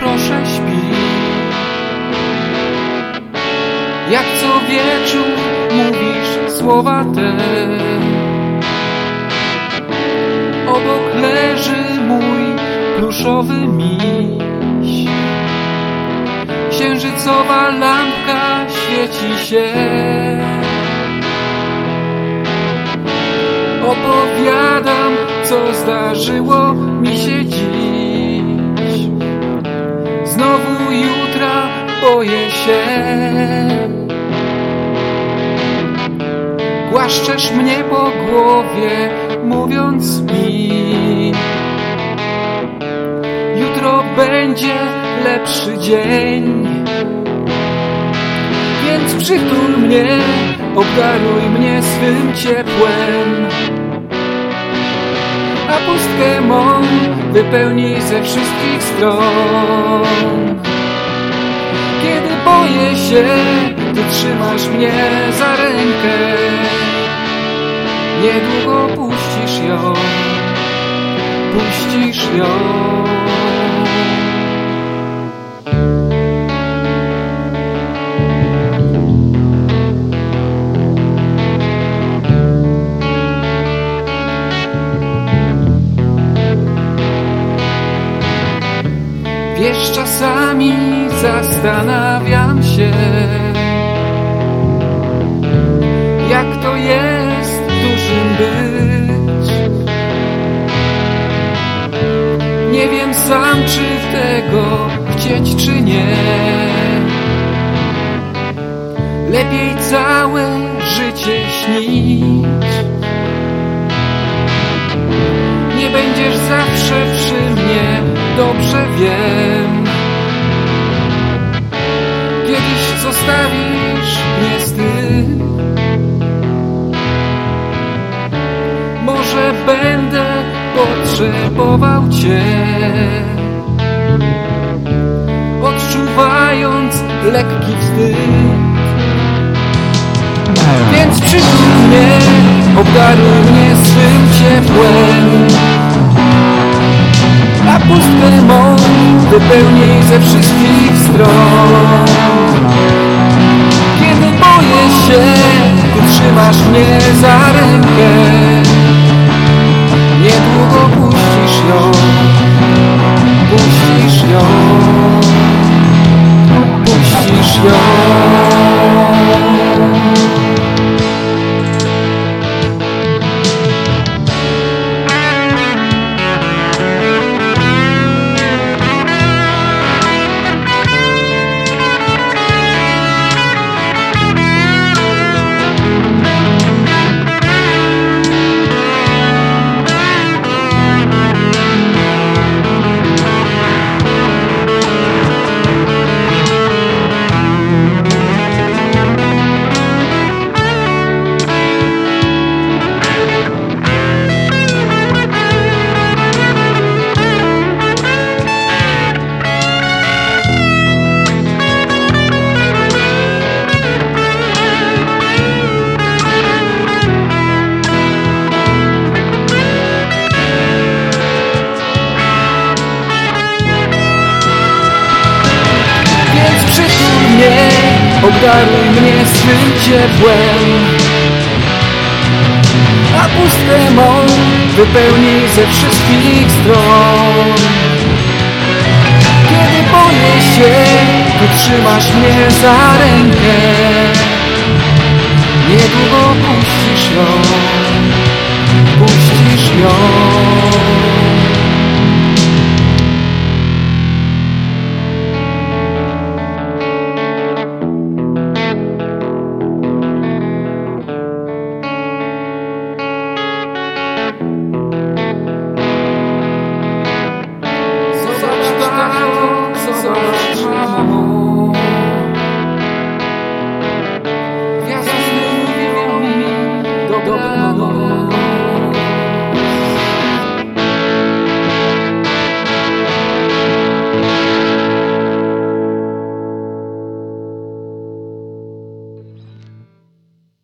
proszę śpi. Jak co wieczór mówisz słowa te. Obok leży mój pluszowy miś. Księżycowa lampka świeci się. Opowiadam, co zdarzyło mi się dziś. Znowu jutra boję się. Głaszczesz mnie po głowie, mówiąc mi Jutro będzie lepszy dzień Więc przytul mnie, obdaruj mnie swym ciepłem A pustkę mą wypełnij ze wszystkich stron Kiedy boję się, ty trzymasz mnie za rękę Niedługo puścisz ją, puścisz ją. Czasami zastanawiam się, jak to jest dużym być. Nie wiem sam, czy tego chcieć, czy nie. Lepiej całe życie śnić. Nie będziesz zawsze przy mnie, dobrze wiem. Zostawisz mnie z tym. Może będę potrzebował Cię. Odczuwając lekki wstyd. Więc przytul mnie, obdaruj mnie swym ciepłem. A pustkę mą wypełnij ze wszystkich trzymasz mnie za rękę Niedługo puścisz ją, puścisz ją, puścisz ją. Obdaruj mnie swym ciepłem A pustkę mą wypełnij ze wszystkich stron. Kiedy boję się, ty trzymasz mnie za rękę Niedługo puścisz ją, puścisz ją